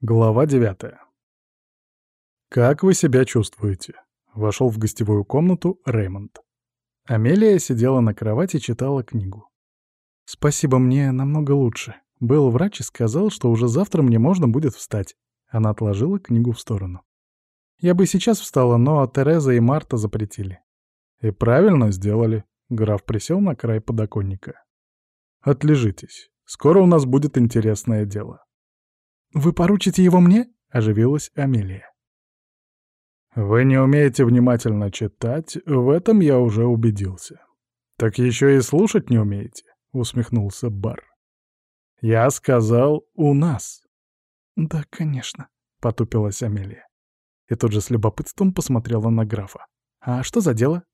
Глава девятая. «Как вы себя чувствуете?» — вошел в гостевую комнату Реймонд. Амелия сидела на кровати и читала книгу. «Спасибо, мне намного лучше. Был врач и сказал, что уже завтра мне можно будет встать». Она отложила книгу в сторону. «Я бы сейчас встала, но Тереза и Марта запретили». «И правильно сделали». Граф присел на край подоконника. «Отлежитесь. Скоро у нас будет интересное дело». «Вы поручите его мне?» — оживилась Амелия. «Вы не умеете внимательно читать, в этом я уже убедился. Так еще и слушать не умеете», — усмехнулся Бар. «Я сказал «у нас». «Да, конечно», — потупилась Амелия. И тут же с любопытством посмотрела на графа. «А что за дело?»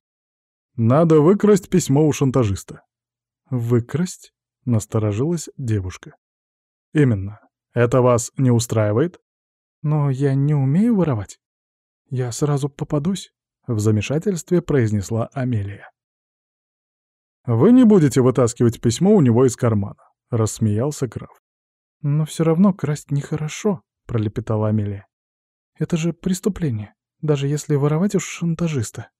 «Надо выкрасть письмо у шантажиста». «Выкрасть?» — насторожилась девушка. «Именно. Это вас не устраивает? Но я не умею воровать. Я сразу попадусь, — в замешательстве произнесла Амелия. «Вы не будете вытаскивать письмо у него из кармана», — рассмеялся граф. «Но все равно красть нехорошо», — пролепетала Амелия. «Это же преступление, даже если воровать уж шантажиста».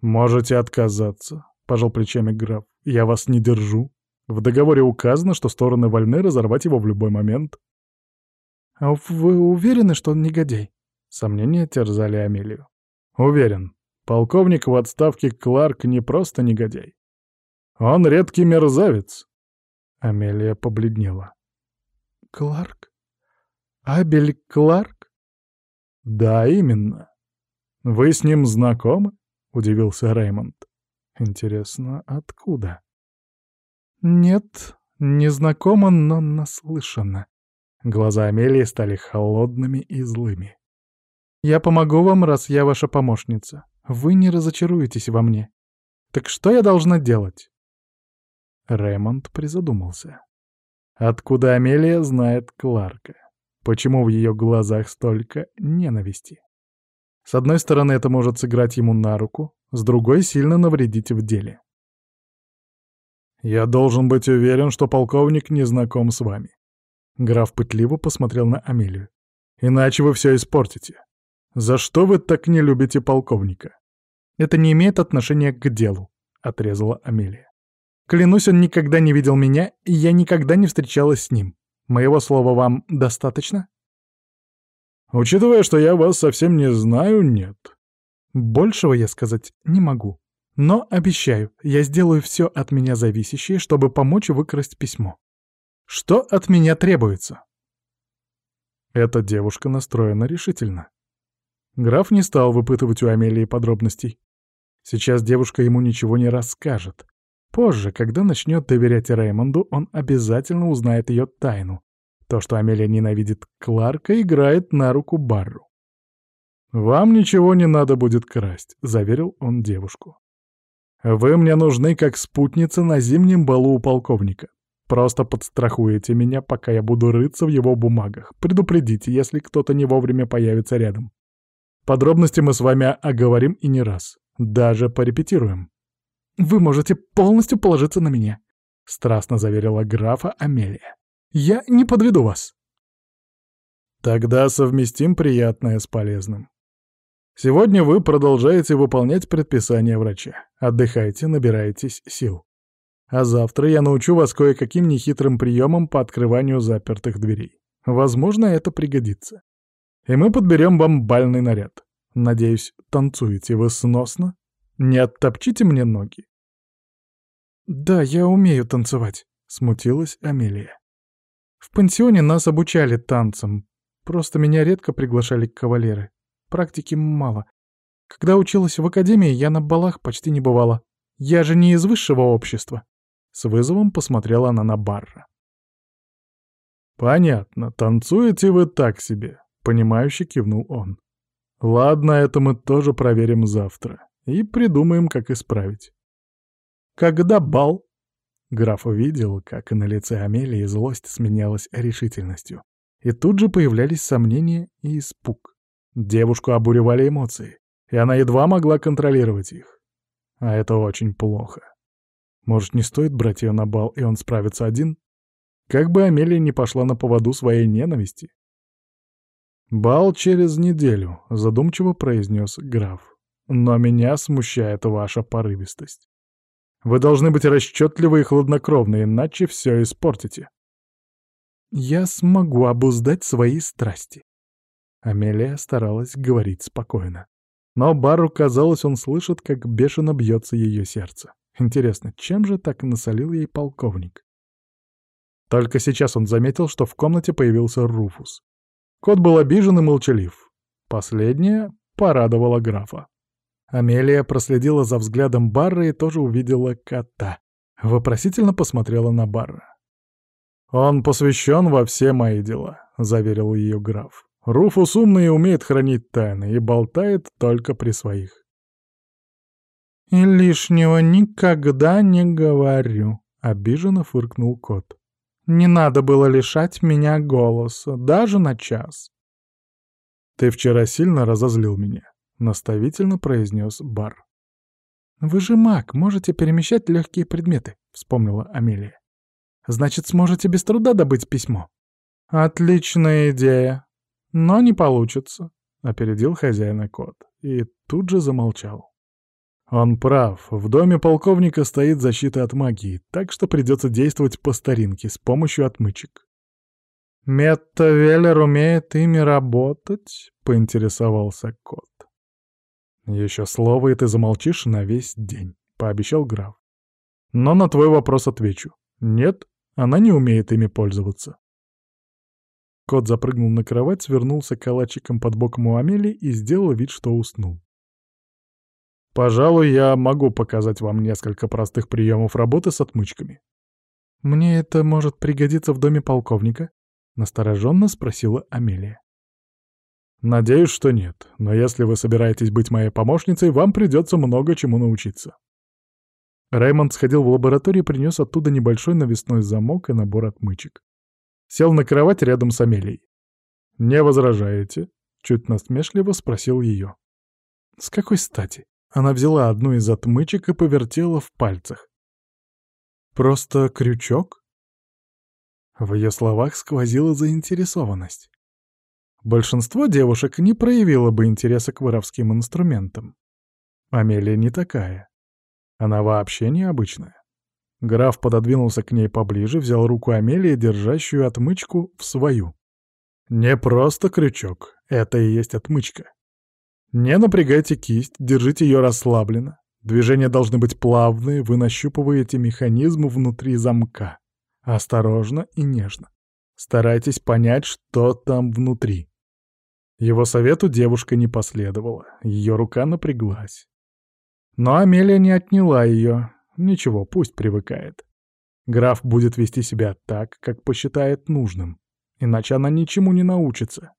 «Можете отказаться», — пожал плечами граф. «Я вас не держу. В договоре указано, что стороны вольны разорвать его в любой момент. «А вы уверены, что он негодяй?» Сомнения терзали Амелию. «Уверен. Полковник в отставке Кларк не просто негодяй. Он редкий мерзавец». Амелия побледнела. «Кларк? Абель Кларк?» «Да, именно. Вы с ним знакомы?» — удивился Реймонд. «Интересно, откуда?» «Нет, не знакомо, но наслышано». Глаза Амелии стали холодными и злыми. «Я помогу вам, раз я ваша помощница. Вы не разочаруетесь во мне. Так что я должна делать?» Рэймонд призадумался. Откуда Амелия знает Кларка? Почему в ее глазах столько ненависти? С одной стороны, это может сыграть ему на руку, с другой — сильно навредить в деле. «Я должен быть уверен, что полковник не знаком с вами». Граф пытливо посмотрел на Амелию. «Иначе вы все испортите. За что вы так не любите полковника?» «Это не имеет отношения к делу», — отрезала Амелия. «Клянусь, он никогда не видел меня, и я никогда не встречалась с ним. Моего слова вам достаточно?» «Учитывая, что я вас совсем не знаю, нет». «Большего я сказать не могу», но обещаю, я сделаю все от меня зависящее, чтобы помочь выкрасть письмо. Что от меня требуется? Эта девушка настроена решительно. Граф не стал выпытывать у Амелии подробностей. Сейчас девушка ему ничего не расскажет. Позже, когда начнет доверять Реймонду, он обязательно узнает ее тайну. То, что Амелия ненавидит Кларка, играет на руку Барру. «Вам ничего не надо будет красть», — заверил он девушку. Вы мне нужны как спутница на зимнем балу у полковника. Просто подстрахуете меня, пока я буду рыться в его бумагах. Предупредите, если кто-то не вовремя появится рядом. Подробности мы с вами оговорим и не раз. Даже порепетируем. Вы можете полностью положиться на меня, — страстно заверила графа Амелия. Я не подведу вас. Тогда совместим приятное с полезным. Сегодня вы продолжаете выполнять предписания врача. Отдыхайте, набирайтесь сил. А завтра я научу вас кое-каким нехитрым приемам по открыванию запертых дверей. Возможно, это пригодится. И мы подберем вам бальный наряд. Надеюсь, танцуете вы сносно? Не оттопчите мне ноги. «Да, я умею танцевать», — смутилась Амелия. «В пансионе нас обучали танцам, просто меня редко приглашали кавалеры практики мало. Когда училась в академии, я на балах почти не бывала. Я же не из высшего общества. С вызовом посмотрела она на Барра. «Понятно, танцуете вы так себе», — понимающе кивнул он. «Ладно, это мы тоже проверим завтра и придумаем, как исправить». «Когда бал?» Граф увидел, как на лице Амелии злость сменялась решительностью. И тут же появлялись сомнения и испуг. Девушку обуревали эмоции, и она едва могла контролировать их. А это очень плохо. Может, не стоит брать ее на бал, и он справится один? Как бы Амелия не пошла на поводу своей ненависти, «Бал через неделю», — задумчиво произнес граф. «Но меня смущает ваша порывистость. Вы должны быть расчетливы и хладнокровны, иначе все испортите». «Я смогу обуздать свои страсти». Амелия старалась говорить спокойно. Но Бару казалось, он слышит, как бешено бьется ее сердце. Интересно, чем же так насолил ей полковник? Только сейчас он заметил, что в комнате появился Руфус. Кот был обижен и молчалив. Последнее порадовало графа. Амелия проследила за взглядом Барра и тоже увидела кота. Вопросительно посмотрела на Барра. «Он посвящен во все мои дела», — заверил ее граф. «Руфус умный и умеет хранить тайны, и болтает только при своих». «И лишнего никогда не говорю», — обиженно фыркнул кот. «Не надо было лишать меня голоса, даже на час». «Ты вчера сильно разозлил меня», — наставительно произнес Бар. «Вы же маг, можете перемещать легкие предметы», — вспомнила Амелия. «Значит, сможете без труда добыть письмо». «Отличная идея, но не получится», — опередил хозяина кот и тут же замолчал. Он прав, в доме полковника стоит защита от магии, так что придется действовать по старинке, с помощью отмычек. «Метта Веллер умеет ими работать?» — поинтересовался кот. «Еще слово, и ты замолчишь на весь день», — пообещал граф. «Но на твой вопрос отвечу. Нет, она не умеет ими пользоваться». Кот запрыгнул на кровать, свернулся калачиком под боком у Амели и сделал вид, что уснул. Пожалуй, я могу показать вам несколько простых приемов работы с отмычками. Мне это может пригодиться в доме полковника? Настороженно спросила Амелия. Надеюсь, что нет, но если вы собираетесь быть моей помощницей, вам придется много чему научиться. Раймонд сходил в лабораторию и принес оттуда небольшой навесной замок и набор отмычек. Сел на кровать рядом с Амелией. «Не возражаете?» — чуть насмешливо спросил ее. «С какой стати?» Она взяла одну из отмычек и повертела в пальцах. «Просто крючок?» В ее словах сквозила заинтересованность. Большинство девушек не проявило бы интереса к воровским инструментам. Амелия не такая. Она вообще необычная. Граф пододвинулся к ней поближе, взял руку Амелии, держащую отмычку, в свою. Не просто крючок, это и есть отмычка. Не напрягайте кисть, держите ее расслабленно. Движения должны быть плавные, вы нащупываете механизм внутри замка. Осторожно и нежно. Старайтесь понять, что там внутри. Его совету девушка не последовала, ее рука напряглась. Но Амелия не отняла ее. Ничего, пусть привыкает. Граф будет вести себя так, как посчитает нужным, иначе она ничему не научится.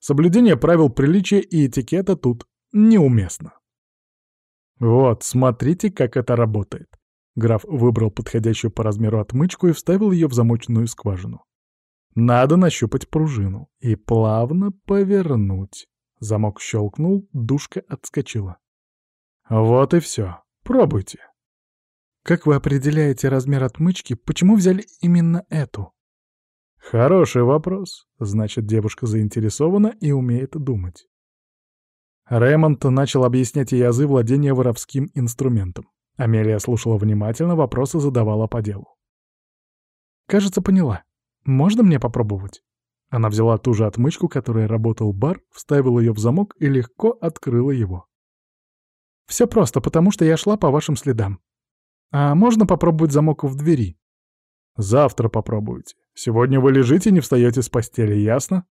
Соблюдение правил приличия и этикета тут неуместно. Вот, смотрите, как это работает. Граф выбрал подходящую по размеру отмычку и вставил ее в замочную скважину. Надо нащупать пружину и плавно повернуть. Замок щелкнул, душка отскочила. Вот и все. Пробуйте. Как вы определяете размер отмычки? Почему взяли именно эту? Хороший вопрос. Значит, девушка заинтересована и умеет думать. Рэймонд начал объяснять ей азы владения воровским инструментом. Амелия слушала внимательно, вопросы задавала по делу. «Кажется, поняла. Можно мне попробовать?» Она взяла ту же отмычку, которой работал бар, вставила ее в замок и легко открыла его. «Все просто, потому что я шла по вашим следам. А можно попробовать замок в двери?» «Завтра попробуйте. Сегодня вы лежите не встаете с постели, ясно?»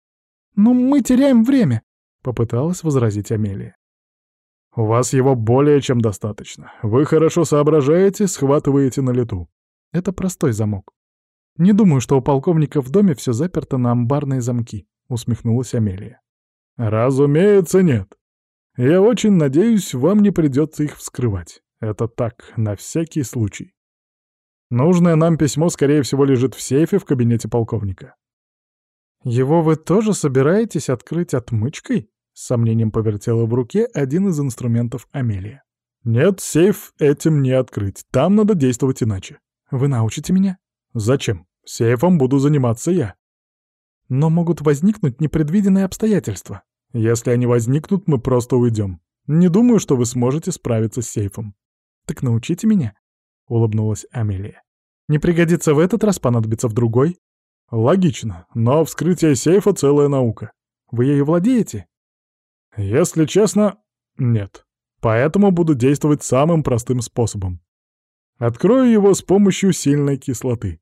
«Ну, мы теряем время», — попыталась возразить Амелия. «У вас его более чем достаточно. Вы хорошо соображаете, схватываете на лету. Это простой замок. Не думаю, что у полковника в доме все заперто на амбарные замки», — усмехнулась Амелия. «Разумеется, нет. Я очень надеюсь, вам не придется их вскрывать. Это так, на всякий случай. Нужное нам письмо, скорее всего, лежит в сейфе в кабинете полковника. «Его вы тоже собираетесь открыть отмычкой?» С сомнением повертела в руке один из инструментов Амелия. «Нет, сейф этим не открыть. Там надо действовать иначе. Вы научите меня?» «Зачем? Сейфом буду заниматься я». Но могут возникнуть непредвиденные обстоятельства. Если они возникнут, мы просто уйдем. Не думаю, что вы сможете справиться с сейфом. Так научите меня, — улыбнулась Амелия. Не пригодится в этот раз, понадобится в другой. Логично, но вскрытие сейфа — целая наука. Вы ею владеете? Если честно, нет. Поэтому буду действовать самым простым способом. Открою его с помощью сильной кислоты.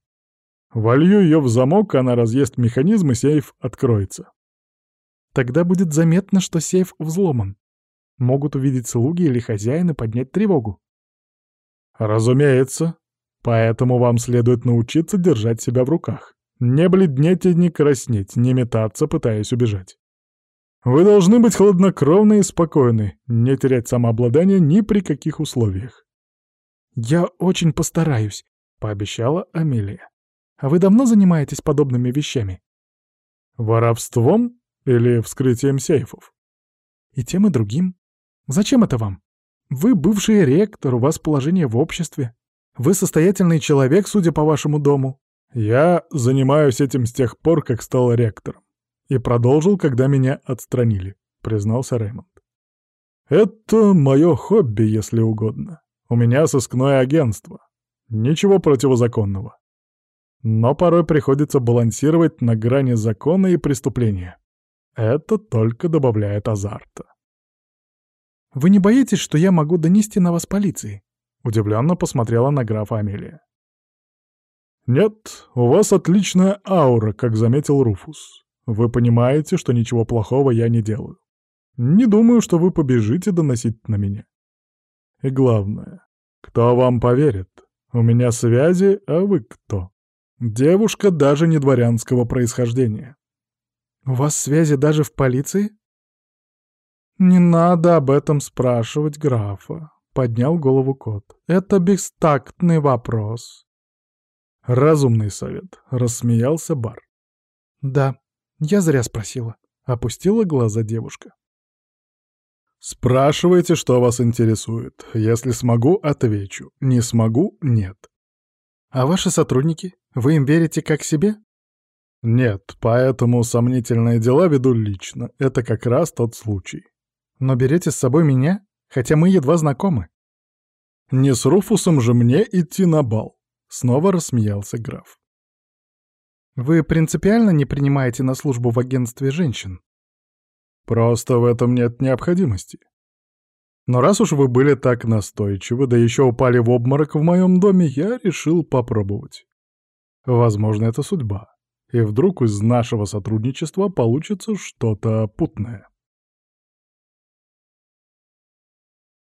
Волью ее в замок, она разъест механизм, и сейф откроется. Тогда будет заметно, что сейф взломан. Могут увидеть слуги или хозяин поднять тревогу. Разумеется. Поэтому вам следует научиться держать себя в руках. Не бледнеть и не краснеть, не метаться, пытаясь убежать. Вы должны быть хладнокровны и спокойны, не терять самообладание ни при каких условиях. «Я очень постараюсь», — пообещала Амелия. «А вы давно занимаетесь подобными вещами?» «Воровством или вскрытием сейфов?» «И тем, и другим. Зачем это вам? Вы бывший ректор, у вас положение в обществе. Вы состоятельный человек, судя по вашему дому. Я занимаюсь этим с тех пор, как стал ректором. И продолжил, когда меня отстранили», — признался Рэймонд. «Это мое хобби, если угодно. У меня сыскное агентство. Ничего противозаконного. Но порой приходится балансировать на грани закона и преступления. Это только добавляет азарта. «Вы не боитесь, что я могу донести на вас полиции?» Удивленно посмотрела на графа Амелия. «Нет, у вас отличная аура, как заметил Руфус. Вы понимаете, что ничего плохого я не делаю. Не думаю, что вы побежите доносить на меня. И главное, кто вам поверит? У меня связи, а вы кто? Девушка даже не дворянского происхождения. У вас связи даже в полиции? Не надо об этом спрашивать графа, поднял голову кот. Это бестактный вопрос. Разумный совет, рассмеялся бар. Да, я зря спросила, опустила глаза девушка. Спрашивайте, что вас интересует. Если смогу, отвечу. Не смогу — нет. А ваши сотрудники? Вы им верите как себе? Нет, поэтому сомнительные дела веду лично. Это как раз тот случай. Но берете с собой меня, хотя мы едва знакомы. Не с Руфусом же мне идти на бал. Снова рассмеялся граф. Вы принципиально не принимаете на службу в агентстве женщин? Просто в этом нет необходимости. Но раз уж вы были так настойчивы, да еще упали в обморок в моем доме, я решил попробовать. Возможно, это судьба. И вдруг из нашего сотрудничества получится что-то путное.